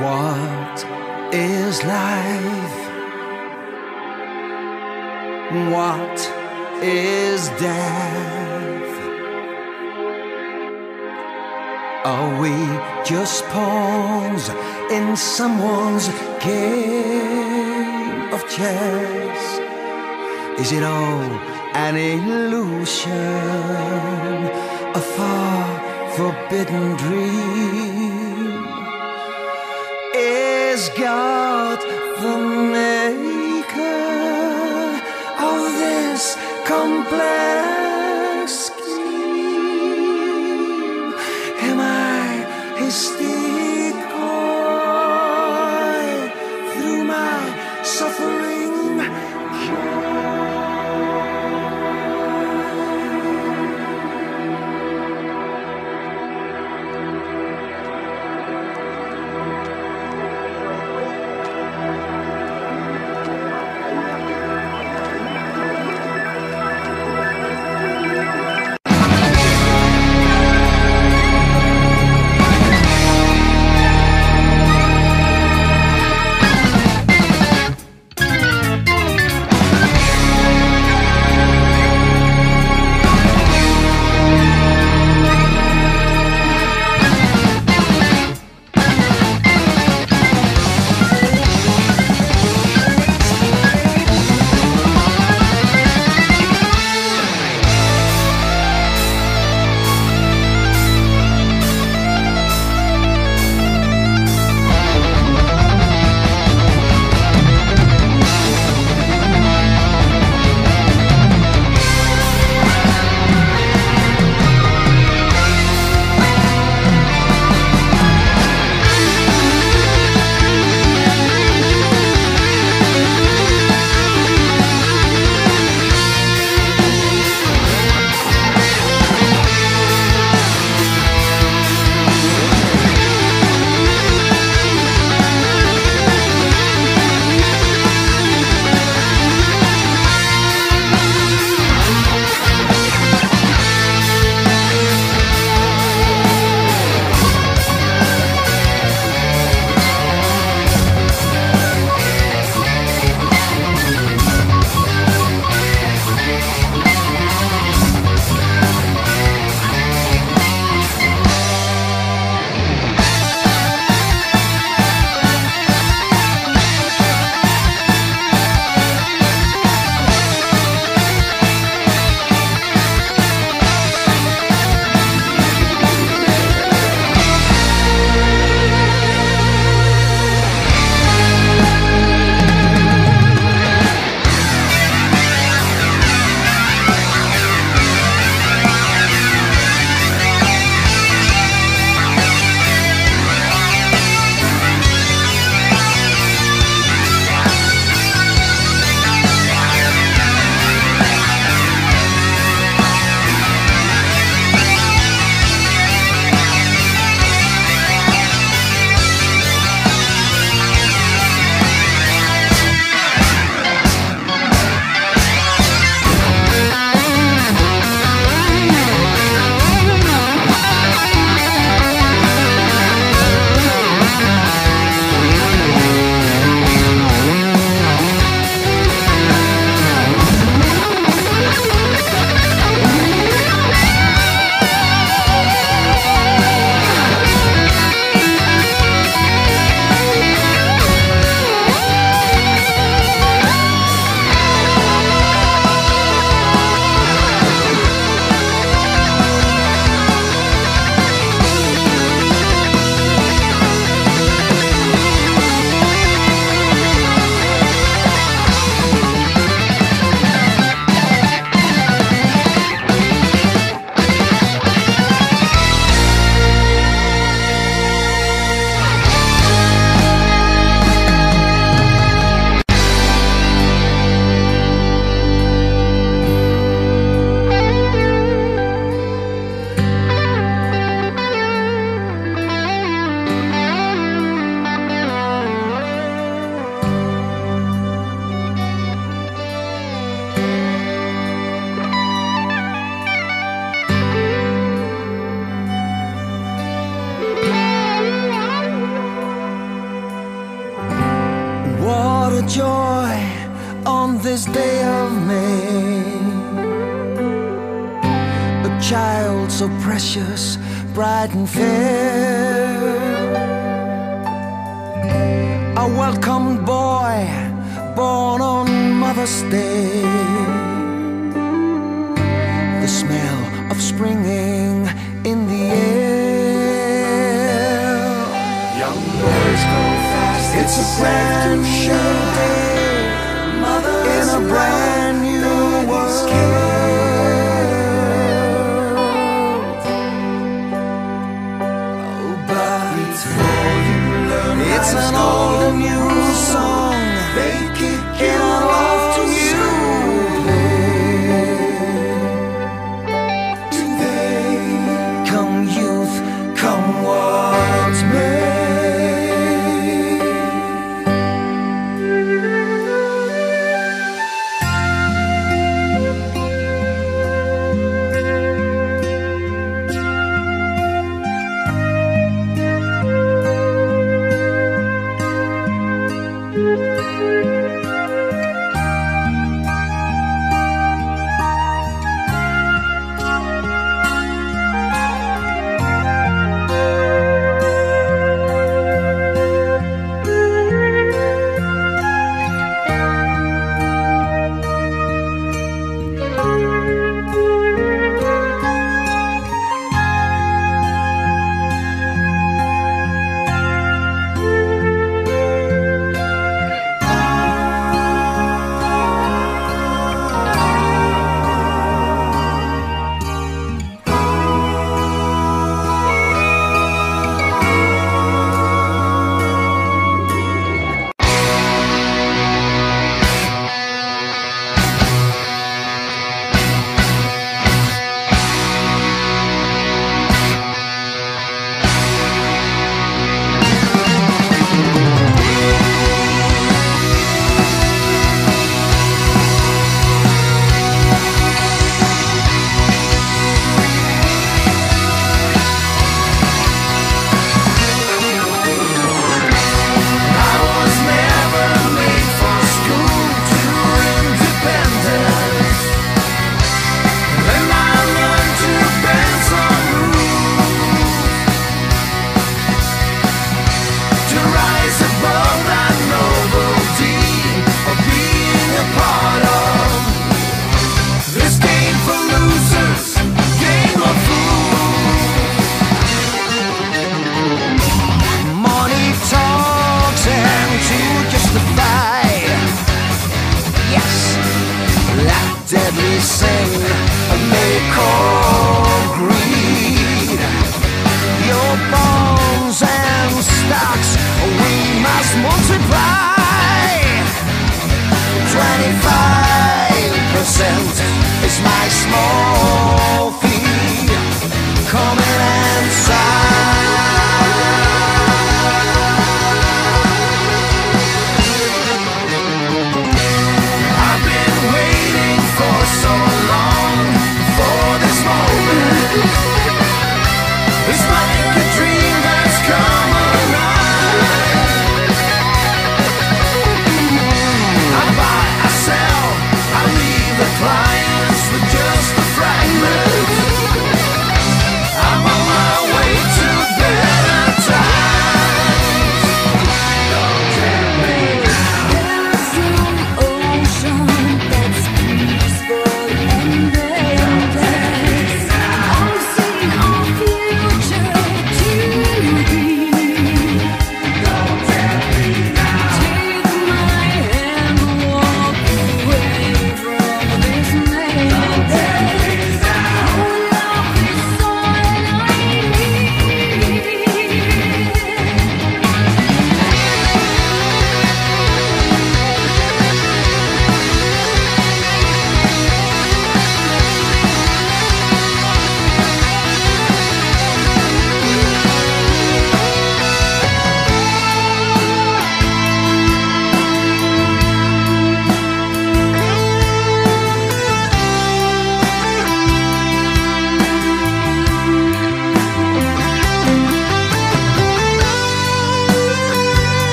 What is life? What is death? Are we just pawns in someone's game of chess? Is it all an illusion? A far forbidden dream? God the maker of this complex